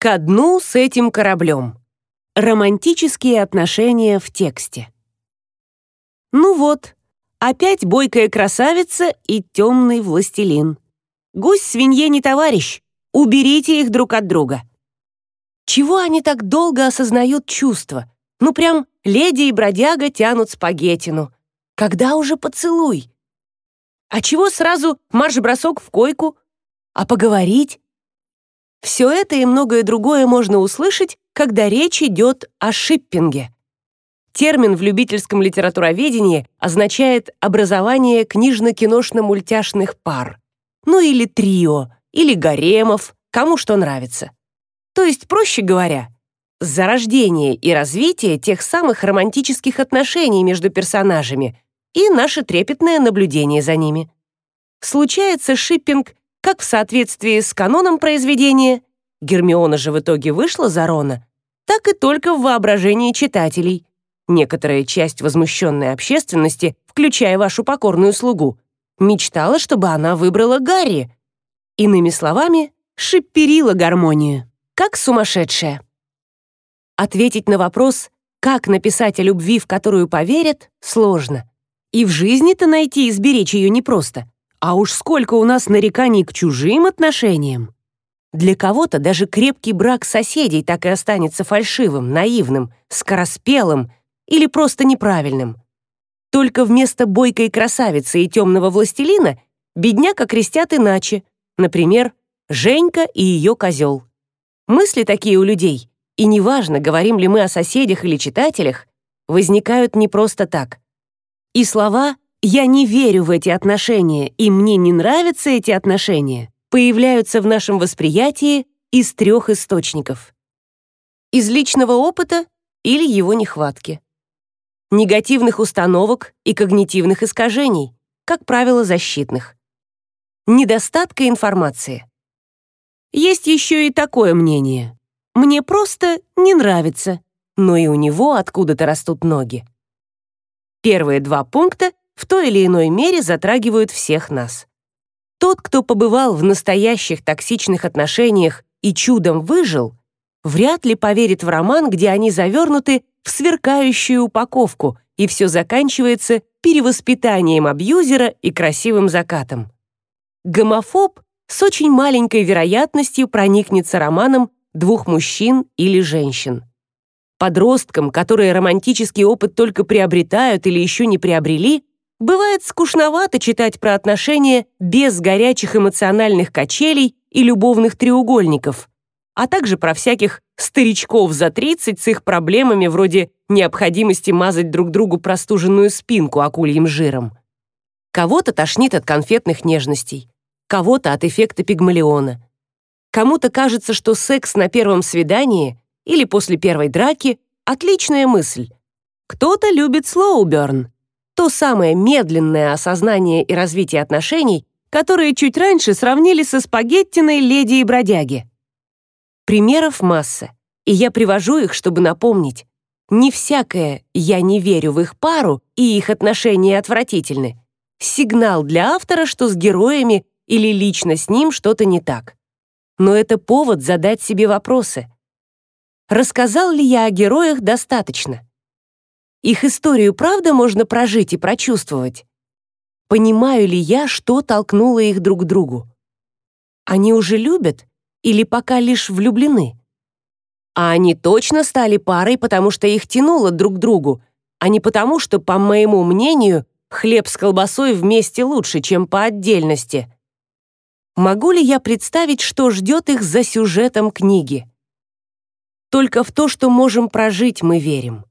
Ко дну с этим кораблем. Романтические отношения в тексте. Ну вот, опять бойкая красавица и темный властелин. Гусь свинье не товарищ, уберите их друг от друга. Чего они так долго осознают чувства? Ну прям леди и бродяга тянут спагеттину. Когда уже поцелуй? А чего сразу марш-бросок в койку? А поговорить? Все это и многое другое можно услышать, когда речь идет о шиппинге. Термин в любительском литературоведении означает образование книжно-киношно-мультяшных пар. Ну или трио, или гаремов, кому что нравится. То есть, проще говоря, зарождение и развитие тех самых романтических отношений между персонажами и наше трепетное наблюдение за ними. Случается шиппинг как в соответствии с каноном произведения, Гермиона же в итоге вышла за Рона, так и только в воображении читателей. Некоторая часть возмущенной общественности, включая вашу покорную слугу, мечтала, чтобы она выбрала Гарри. Иными словами, шипперила гармонию, как сумасшедшая. Ответить на вопрос, как написать о любви, в которую поверят, сложно. И в жизни-то найти и сберечь ее непросто. А уж сколько у нас нареканий к чужим отношениям. Для кого-то даже крепкий брак соседей так и останется фальшивым, наивным, скороспелым или просто неправильным. Только вместо бойкой красавицы и темного властелина бедняка крестят иначе, например, Женька и ее козел. Мысли такие у людей, и неважно, говорим ли мы о соседях или читателях, возникают не просто так. И слова я не верю в эти отношения, и мне не нравятся эти отношения, появляются в нашем восприятии из трех источников. Из личного опыта или его нехватки. Негативных установок и когнитивных искажений, как правило, защитных. Недостатка информации. Есть еще и такое мнение. Мне просто не нравится, но и у него откуда-то растут ноги. Первые два пункта в той или иной мере затрагивают всех нас. Тот, кто побывал в настоящих токсичных отношениях и чудом выжил, вряд ли поверит в роман, где они завернуты в сверкающую упаковку, и все заканчивается перевоспитанием абьюзера и красивым закатом. Гомофоб с очень маленькой вероятностью проникнется романом двух мужчин или женщин. Подросткам, которые романтический опыт только приобретают или еще не приобрели, Бывает скучновато читать про отношения без горячих эмоциональных качелей и любовных треугольников, а также про всяких старичков за 30 с их проблемами вроде необходимости мазать друг другу простуженную спинку акульим жиром. Кого-то тошнит от конфетных нежностей, кого-то от эффекта пигмалиона. Кому-то кажется, что секс на первом свидании или после первой драки — отличная мысль. Кто-то любит слоуберн — то самое медленное осознание и развитие отношений, которые чуть раньше сравнили со спагеттиной леди и бродяги. Примеров масса, и я привожу их, чтобы напомнить. Не всякое «я не верю в их пару» и их отношения отвратительны. Сигнал для автора, что с героями или лично с ним что-то не так. Но это повод задать себе вопросы. Рассказал ли я о героях достаточно? Их историю правда можно прожить и прочувствовать? Понимаю ли я, что толкнуло их друг к другу? Они уже любят или пока лишь влюблены? А они точно стали парой, потому что их тянуло друг к другу, а не потому, что, по моему мнению, хлеб с колбасой вместе лучше, чем по отдельности. Могу ли я представить, что ждет их за сюжетом книги? Только в то, что можем прожить, мы верим.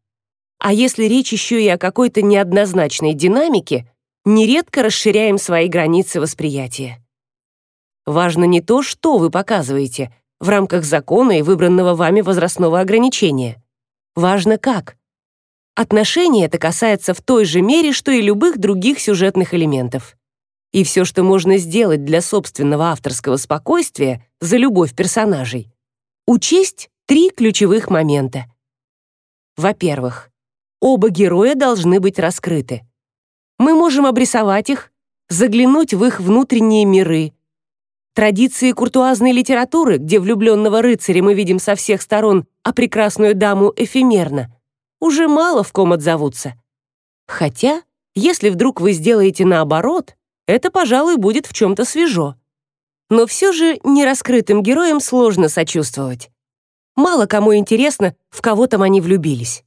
А если речь еще и о какой-то неоднозначной динамике, нередко расширяем свои границы восприятия. Важно не то, что вы показываете в рамках закона и выбранного вами возрастного ограничения. Важно как. Отношения это касается в той же мере, что и любых других сюжетных элементов. И все, что можно сделать для собственного авторского спокойствия за любовь персонажей, учесть три ключевых момента. Во-первых, Оба героя должны быть раскрыты. Мы можем обрисовать их, заглянуть в их внутренние миры. Традиции куртуазной литературы, где влюбленного рыцаря мы видим со всех сторон, а прекрасную даму эфемерно, уже мало в ком отзовутся. Хотя, если вдруг вы сделаете наоборот, это, пожалуй, будет в чем-то свежо. Но все же нераскрытым героям сложно сочувствовать. Мало кому интересно, в кого там они влюбились.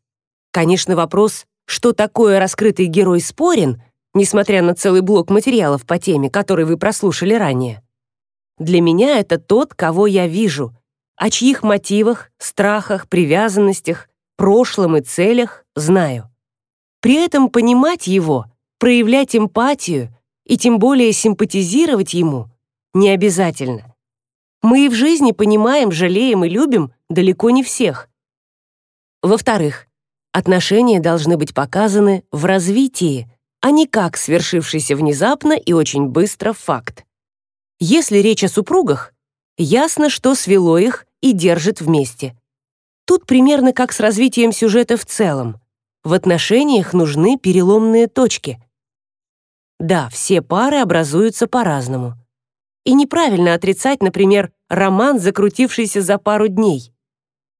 Конечно, вопрос, что такое раскрытый герой спорен, несмотря на целый блок материалов по теме, который вы прослушали ранее. Для меня это тот, кого я вижу, о чьих мотивах, страхах, привязанностях, прошлом и целях знаю. При этом понимать его, проявлять эмпатию и тем более симпатизировать ему не обязательно. Мы и в жизни понимаем, жалеем и любим далеко не всех. Во-вторых, отношения должны быть показаны в развитии, а не как свершившийся внезапно и очень быстро факт. Если речь о супругах, ясно, что свело их и держит вместе. Тут примерно как с развитием сюжета в целом. В отношениях нужны переломные точки. Да, все пары образуются по-разному. И неправильно отрицать, например, роман, закрутившийся за пару дней.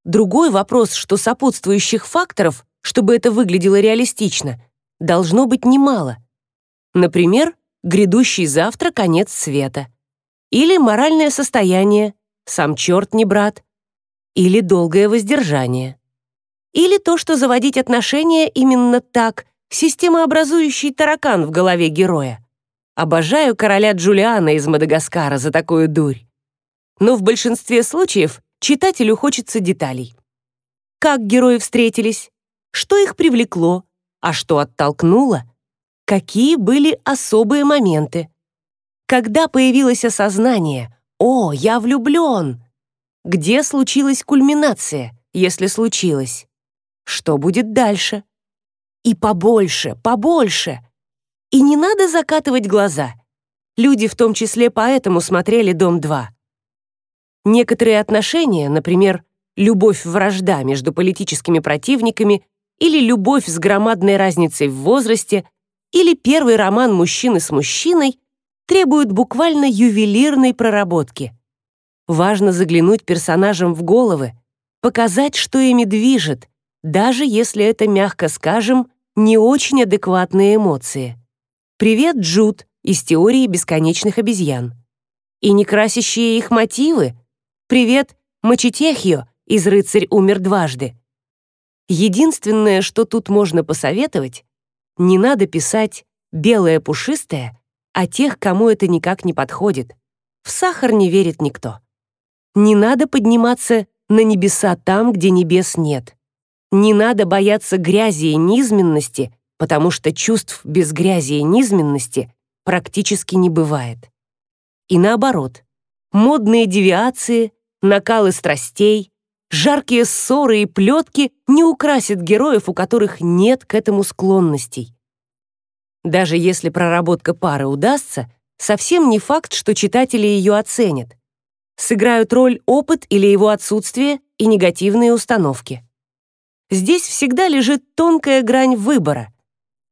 Другой вопрос, что сопутствующих факторов, чтобы это выглядело реалистично, должно быть немало. Например, грядущий завтра конец света. Или моральное состояние, сам черт не брат. Или долгое воздержание. Или то, что заводить отношения именно так, системообразующий таракан в голове героя. Обожаю короля Джулиана из Мадагаскара за такую дурь. Но в большинстве случаев читателю хочется деталей. Как герои встретились? Что их привлекло? А что оттолкнуло? Какие были особые моменты? Когда появилось осознание «О, я влюблен», где случилась кульминация, если случилась? Что будет дальше? И побольше, побольше. И не надо закатывать глаза. Люди в том числе поэтому смотрели «Дом-2». Некоторые отношения, например, любовь-вражда между политическими противниками или любовь с громадной разницей в возрасте, или первый роман мужчины с мужчиной, требуют буквально ювелирной проработки. Важно заглянуть персонажам в головы, показать, что ими движет, даже если это, мягко скажем, не очень адекватные эмоции. Привет, Джуд из теории бесконечных обезьян. И не красящие их мотивы. Привет, Мачетехио из «Рыцарь умер дважды». Единственное, что тут можно посоветовать, не надо писать «белое пушистое», а тех, кому это никак не подходит. В сахар не верит никто. Не надо подниматься на небеса там, где небес нет. Не надо бояться грязи и низменности, потому что чувств без грязи и низменности практически не бывает. И наоборот, модные девиации, накалы страстей, жаркие ссоры и плетки не украсят героев, у которых нет к этому склонностей. Даже если проработка пары удастся, совсем не факт, что читатели ее оценят. Сыграют роль опыт или его отсутствие и негативные установки. Здесь всегда лежит тонкая грань выбора.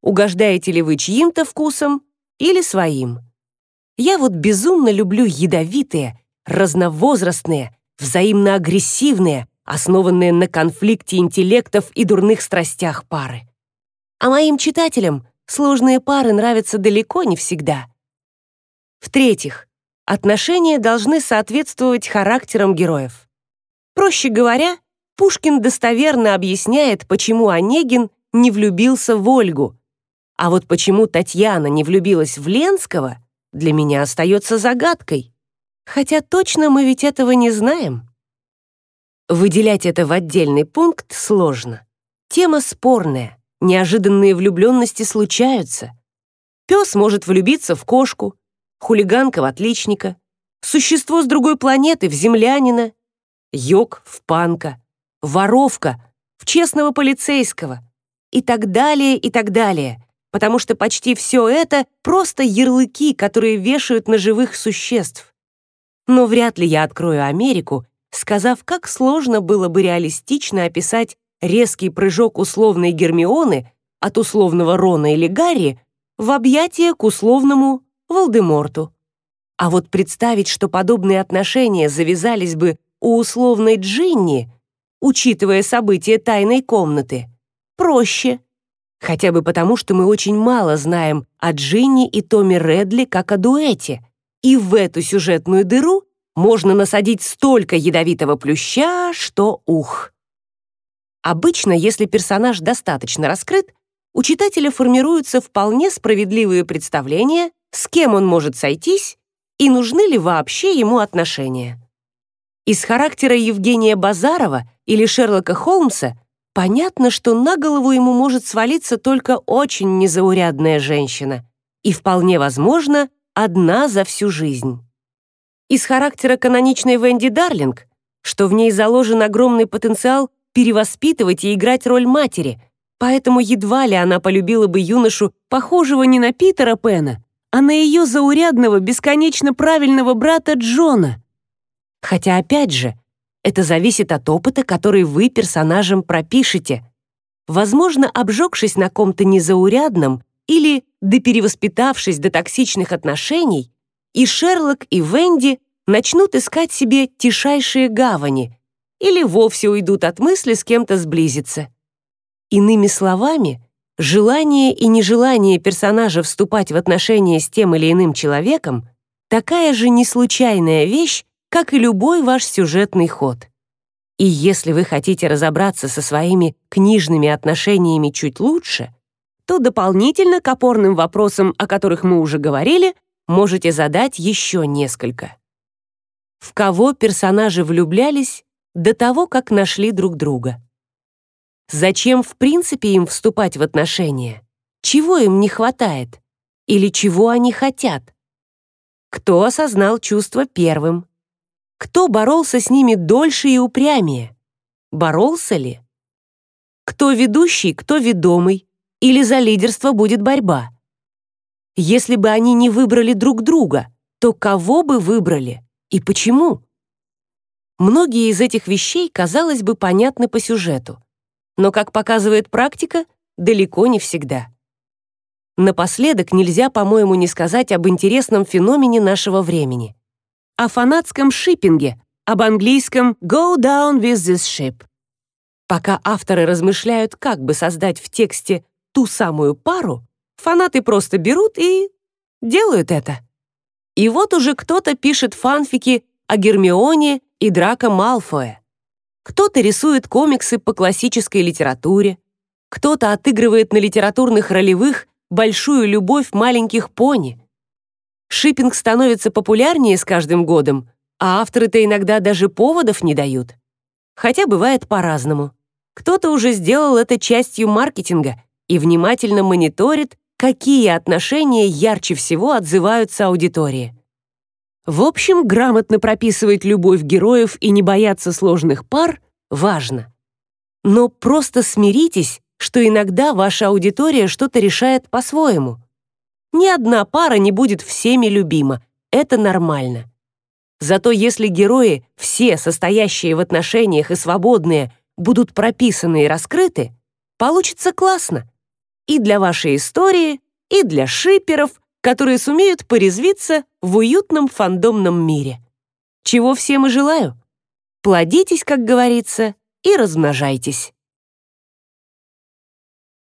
Угождаете ли вы чьим-то вкусом или своим? Я вот безумно люблю ядовитые, разновозрастные, взаимно агрессивные, основанные на конфликте интеллектов и дурных страстях пары. А моим читателям сложные пары нравятся далеко не всегда. В-третьих, отношения должны соответствовать характерам героев. Проще говоря, Пушкин достоверно объясняет, почему Онегин не влюбился в Ольгу, а вот почему Татьяна не влюбилась в Ленского, для меня остается загадкой. Хотя точно мы ведь этого не знаем. Выделять это в отдельный пункт сложно. Тема спорная. Неожиданные влюбленности случаются. Пес может влюбиться в кошку, хулиганка в отличника, существо с другой планеты в землянина, йог в панка, воровка в честного полицейского и так далее, и так далее, потому что почти все это просто ярлыки, которые вешают на живых существ. Но вряд ли я открою Америку, сказав, как сложно было бы реалистично описать резкий прыжок условной Гермионы от условного Рона или Гарри в объятия к условному Волдеморту. А вот представить, что подобные отношения завязались бы у условной Джинни, учитывая события тайной комнаты, проще. Хотя бы потому, что мы очень мало знаем о Джинни и Томми Редли как о дуэте. И в эту сюжетную дыру можно насадить столько ядовитого плюща, что ух. Обычно, если персонаж достаточно раскрыт, у читателя формируются вполне справедливые представления, с кем он может сойтись и нужны ли вообще ему отношения. Из характера Евгения Базарова или Шерлока Холмса понятно, что на голову ему может свалиться только очень незаурядная женщина и вполне возможно одна за всю жизнь. Из характера каноничной Венди Дарлинг, что в ней заложен огромный потенциал перевоспитывать и играть роль матери, поэтому едва ли она полюбила бы юношу, похожего не на Питера Пена, а на ее заурядного, бесконечно правильного брата Джона. Хотя, опять же, это зависит от опыта, который вы персонажем пропишете. Возможно, обжегшись на ком-то незаурядном или доперевоспитавшись до токсичных отношений, и Шерлок, и Венди начнут искать себе тишайшие гавани или вовсе уйдут от мысли с кем-то сблизиться. Иными словами, желание и нежелание персонажа вступать в отношения с тем или иным человеком такая же неслучайная вещь, как и любой ваш сюжетный ход. И если вы хотите разобраться со своими книжными отношениями чуть лучше, то дополнительно к опорным вопросам, о которых мы уже говорили, можете задать еще несколько. В кого персонажи влюблялись до того, как нашли друг друга? Зачем в принципе им вступать в отношения? Чего им не хватает? Или чего они хотят? Кто осознал чувства первым? Кто боролся с ними дольше и упрямее? Боролся ли? Кто ведущий, кто ведомый? Или за лидерство будет борьба? Если бы они не выбрали друг друга, то кого бы выбрали и почему? Многие из этих вещей, казалось бы, понятны по сюжету, но, как показывает практика, далеко не всегда. Напоследок нельзя, по-моему, не сказать об интересном феномене нашего времени о фанатском шиппинге, об английском «go down with this ship». Пока авторы размышляют, как бы создать в тексте ту самую пару, фанаты просто берут и делают это. И вот уже кто-то пишет фанфики о Гермионе и Драко Малфое. Кто-то рисует комиксы по классической литературе, кто-то отыгрывает на литературных ролевых большую любовь маленьких пони, Шиппинг становится популярнее с каждым годом, а авторы-то иногда даже поводов не дают. Хотя бывает по-разному. Кто-то уже сделал это частью маркетинга и внимательно мониторит, какие отношения ярче всего отзываются аудитории. В общем, грамотно прописывать любовь героев и не бояться сложных пар важно. Но просто смиритесь, что иногда ваша аудитория что-то решает по-своему. Ни одна пара не будет всеми любима. Это нормально. Зато если герои, все состоящие в отношениях и свободные, будут прописаны и раскрыты, получится классно. И для вашей истории, и для шиперов, которые сумеют порезвиться в уютном фандомном мире. Чего всем и желаю. Плодитесь, как говорится, и размножайтесь.